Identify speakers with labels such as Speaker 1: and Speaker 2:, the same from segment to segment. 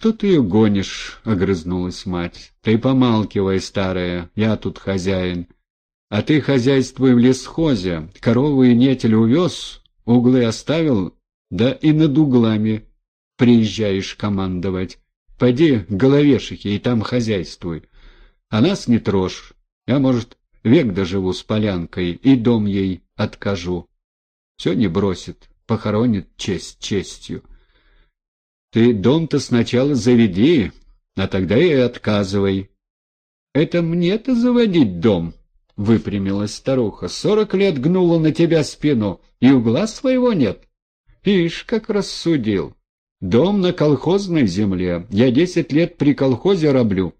Speaker 1: что ты ее гонишь?» — огрызнулась мать. «Ты помалкивай, старая, я тут хозяин. А ты хозяйствуй в лесхозе, корову и нетель увез, углы оставил, да и над углами приезжаешь командовать. Пойди к головешике и там хозяйствуй. А нас не трожь. Я, может, век доживу с полянкой и дом ей откажу. Все не бросит, похоронит честь честью. Ты дом-то сначала заведи, а тогда и отказывай. — Это мне-то заводить дом? — выпрямилась старуха. — Сорок лет гнула на тебя спину, и угла своего нет. Ишь, как рассудил. Дом на колхозной земле. Я десять лет при колхозе раблю.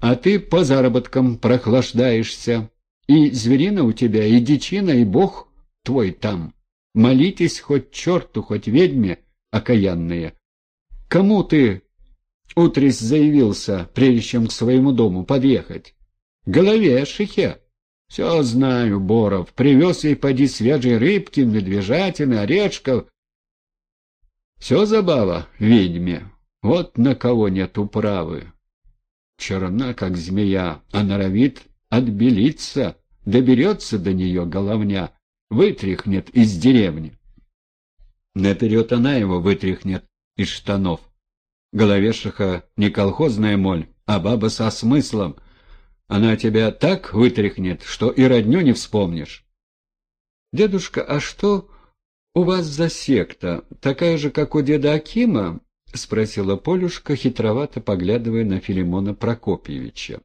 Speaker 1: А ты по заработкам прохлаждаешься. И зверина у тебя, и дичина, и бог твой там. Молитесь хоть черту, хоть ведьме, окаянные. Кому ты утрись заявился, прежде чем к своему дому подъехать? Голове шихе. Все знаю, Боров. Привез ей поди свежей рыбки, медвежатины, орешков. Все забава ведьме. Вот на кого нет управы. Черна, как змея, а норовит отбелиться, доберется до нее головня, вытряхнет из деревни. Наперед она его вытряхнет из штанов. Головешиха не колхозная моль, а баба со смыслом. Она тебя так вытряхнет, что и родню не вспомнишь. Дедушка, а что у вас за секта? Такая же, как у деда Акима? — спросила Полюшка, хитровато поглядывая на Филимона Прокопьевича.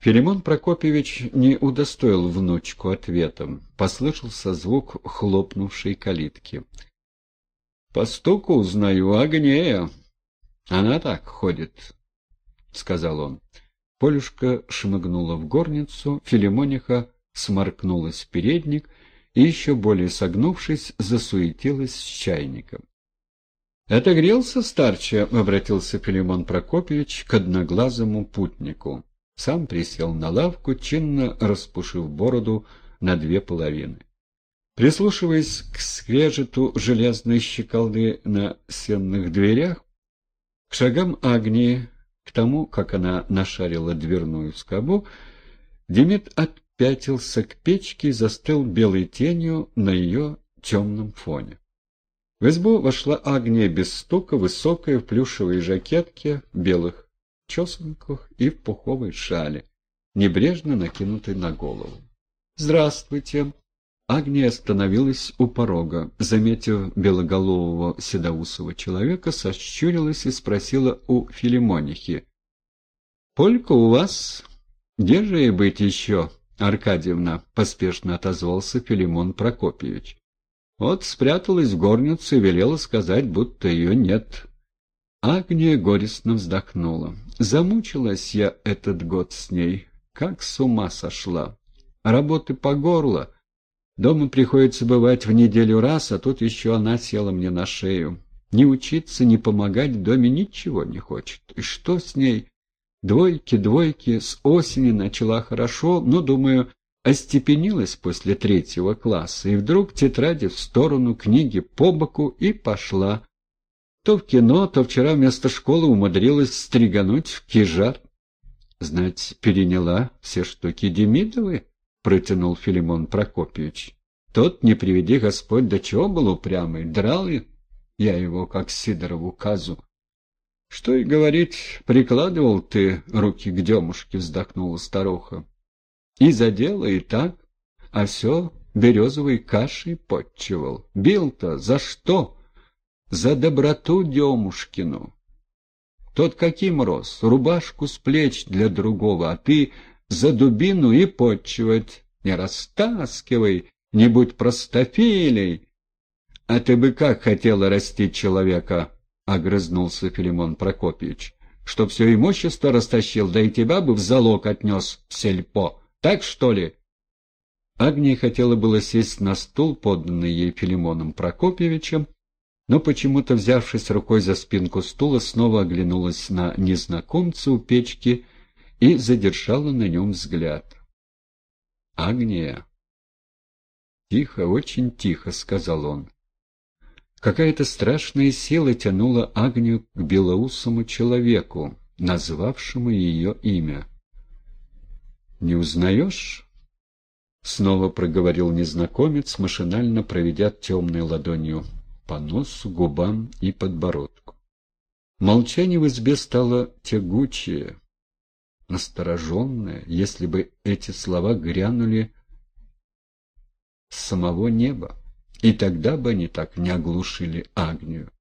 Speaker 1: Филимон Прокопьевич не удостоил внучку ответом. Послышался звук хлопнувшей калитки. — По стуку узнаю Агнея. Она так ходит, — сказал он. Полюшка шмыгнула в горницу, Филимониха сморкнулась в передник и, еще более согнувшись, засуетилась с чайником. «Отогрелся старче?» — обратился Филимон Прокопьевич к одноглазому путнику. Сам присел на лавку, чинно распушив бороду на две половины. Прислушиваясь к скрежету железной щеколды на сенных дверях, к шагам Агнии, к тому, как она нашарила дверную скобу, Демид отпятился к печке и застыл белой тенью на ее темном фоне. В избу вошла Агния без стука, высокая, в плюшевой жакетке, белых чесанках и в пуховой шале, небрежно накинутой на голову. «Здравствуйте!» Агния остановилась у порога. Заметив белоголового седоусого человека, сощурилась и спросила у Филимонихи. — Полька у вас? Где же и быть еще, Аркадьевна? — поспешно отозвался Филимон Прокопьевич. Вот спряталась в горницу и велела сказать, будто ее нет. Агния горестно вздохнула. Замучилась я этот год с ней, как с ума сошла. Работы по горло — Дома приходится бывать в неделю раз, а тут еще она села мне на шею. Не учиться, не помогать в доме ничего не хочет. И что с ней? Двойки, двойки, с осени начала хорошо, но, думаю, остепенилась после третьего класса, и вдруг тетради в сторону, книги по боку и пошла. То в кино, то вчера вместо школы умудрилась стригануть в кижар. Знать, переняла все штуки Демидовой? — протянул Филимон Прокопьевич. Тот, не приведи Господь, до чего был упрямый, драл я его, как Сидорову казу. — Что и говорить, прикладывал ты руки к демушке, — вздохнула старуха. — И за дело, и так, а все березовой кашей подчевал. Бил-то за что? За доброту демушкину. Тот каким рос? Рубашку с плеч для другого, а ты за дубину и подчивать. Не растаскивай, не будь простофилей. — А ты бы как хотела растить человека? — огрызнулся Филимон Прокопьевич. — Чтоб все имущество растащил, да и тебя бы в залог отнес в сельпо. Так, что ли? Агния хотела было сесть на стул, поданный ей Филимоном Прокопьевичем, но почему-то, взявшись рукой за спинку стула, снова оглянулась на незнакомца у печки — и задержала на нем взгляд. «Агния!» «Тихо, очень тихо», — сказал он. Какая-то страшная сила тянула Агнию к белоусому человеку, назвавшему ее имя. «Не узнаешь?» — снова проговорил незнакомец, машинально проведя темной ладонью по носу, губам и подбородку. Молчание в избе стало тягучее, настороженное, если бы эти слова грянули с самого неба, и тогда бы они так не оглушили Агнию.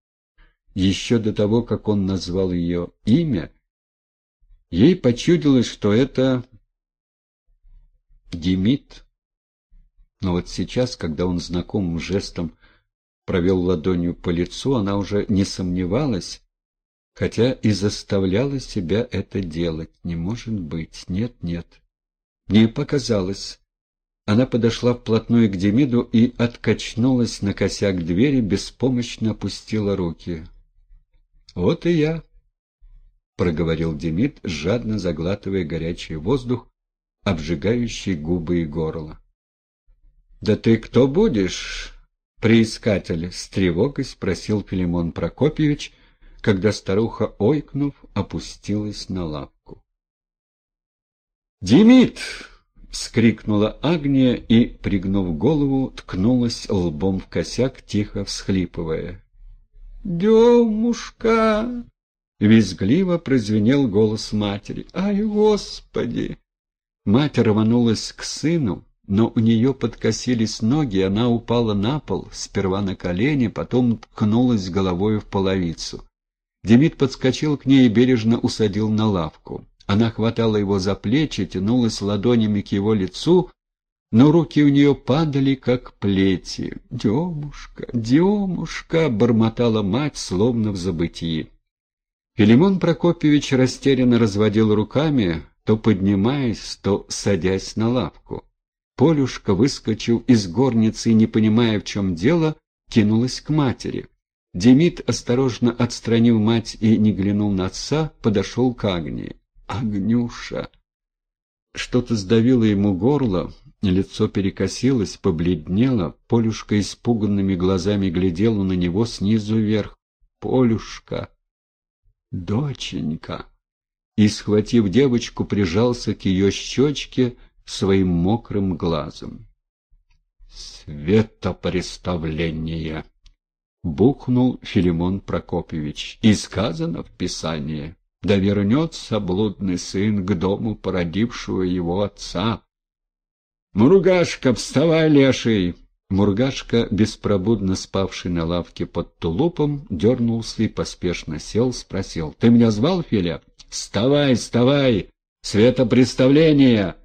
Speaker 1: Еще до того, как он назвал ее имя, ей почудилось, что это Демид. Но вот сейчас, когда он знакомым жестом провел ладонью по лицу, она уже не сомневалась, хотя и заставляла себя это делать. Не может быть, нет, нет. Мне показалось. Она подошла вплотную к Демиду и откачнулась на косяк двери, беспомощно опустила руки. «Вот и я», — проговорил Демид, жадно заглатывая горячий воздух, обжигающий губы и горло. «Да ты кто будешь, приискатель?» — с тревогой спросил Филимон Прокопьевич, когда старуха, ойкнув, опустилась на лавку. «Демид!» — вскрикнула Агния и, пригнув голову, ткнулась лбом в косяк, тихо всхлипывая. «Демушка!» — визгливо прозвенел голос матери. «Ай, Господи!» Мать рванулась к сыну, но у нее подкосились ноги, она упала на пол, сперва на колени, потом ткнулась головой в половицу. Демид подскочил к ней и бережно усадил на лавку. Она хватала его за плечи, тянулась ладонями к его лицу, но руки у нее падали, как плети. «Демушка, Демушка!» — бормотала мать, словно в забытии. Филимон Прокопьевич растерянно разводил руками, то поднимаясь, то садясь на лавку. Полюшка, выскочил из горницы и, не понимая, в чем дело, кинулась к матери. Демид, осторожно отстранил мать и не глянул на отца, подошел к Агнии. «Агнюша!» Что-то сдавило ему горло, лицо перекосилось, побледнело, Полюшка испуганными глазами глядела на него снизу вверх. «Полюшка! Доченька!» и, схватив девочку, прижался к ее щечке своим мокрым глазом. «Светопреставление!» — бухнул Филимон Прокопьевич. «И сказано в Писании, да вернется блудный сын к дому породившего его отца». «Мургашка, вставай, леший!» Мургашка, беспробудно спавший на лавке под тулупом, дернулся и поспешно сел, спросил. — Ты меня звал, Филя? «Вставай, вставай! Светопреставление!»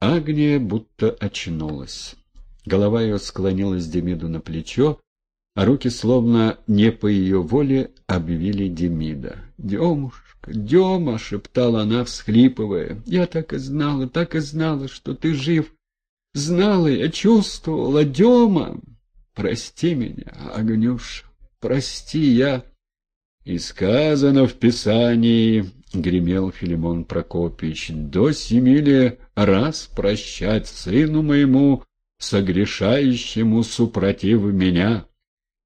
Speaker 1: Агния будто очнулась. Голова ее склонилась Демиду на плечо, а руки, словно не по ее воле, обвили Демида. «Демушка, Дема!» — шептала она, всхлипывая. «Я так и знала, так и знала, что ты жив. Знала я, чувствовала, Дема! Прости меня, Агнюш, прости, я...» «И сказано в Писании, — гремел Филимон Прокопьевич, — до семи ли раз прощать сыну моему, согрешающему супротив меня.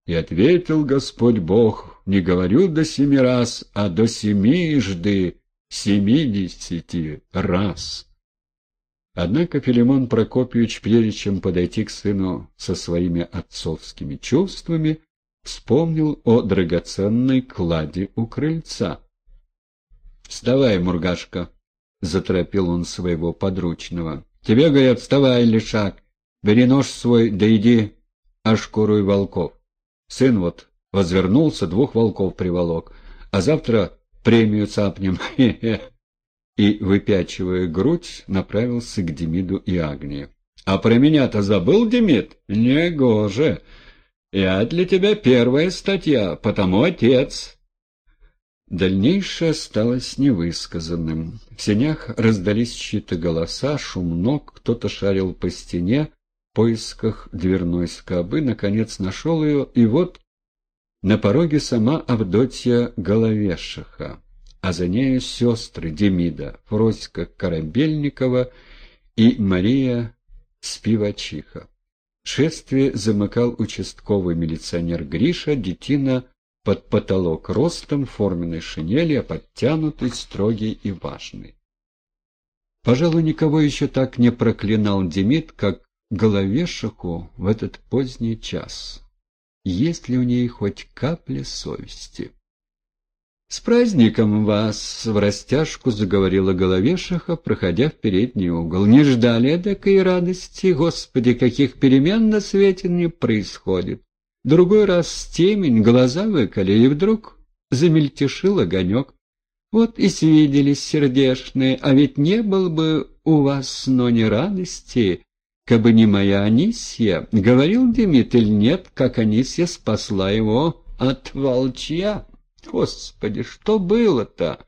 Speaker 1: И ответил Господь Бог, не говорю до семи раз, а до семижды семидесяти раз. Однако Филимон Прокопьевич, прежде чем подойти к сыну со своими отцовскими чувствами, вспомнил о драгоценной кладе у крыльца. «Вставай, Мургашка!» — заторопил он своего подручного. «Тебе, говорят, вставай, лишак! Бери нож свой, да иди ошкуруй волков. Сын вот возвернулся, двух волков приволок, а завтра премию цапнем. И, выпячивая грудь, направился к Демиду и Агнии. «А про меня-то забыл, Демид? Негоже! Я для тебя первая статья, потому отец!» Дальнейшее осталось невысказанным. В сенях раздались чьи-то голоса, шум ног, кто-то шарил по стене поисках дверной скобы, наконец нашел ее, и вот на пороге сама Авдотья Головешиха, а за нею сестры Демида, Фроська Корабельникова и Мария Спивачиха. Шествие замыкал участковый милиционер Гриша, детина под потолок ростом, форменной шинели, а подтянутый, строгий и важный. Пожалуй, никого еще так не проклинал Демид, как головешиху в этот поздний час. Есть ли у ней хоть капля совести? «С праздником вас!» — в растяжку заговорила головешиха, проходя в передний угол. «Не ждали эдакой радости? Господи, каких перемен на свете не происходит!» Другой раз темень, глаза выколи, и вдруг замельтешил огонек. Вот и свиделись сердешные, а ведь не был бы у вас но не радости, кабы не моя Анисья. Говорил Дмитрий, нет, как Анисья спасла его от волчья. Господи, что было-то?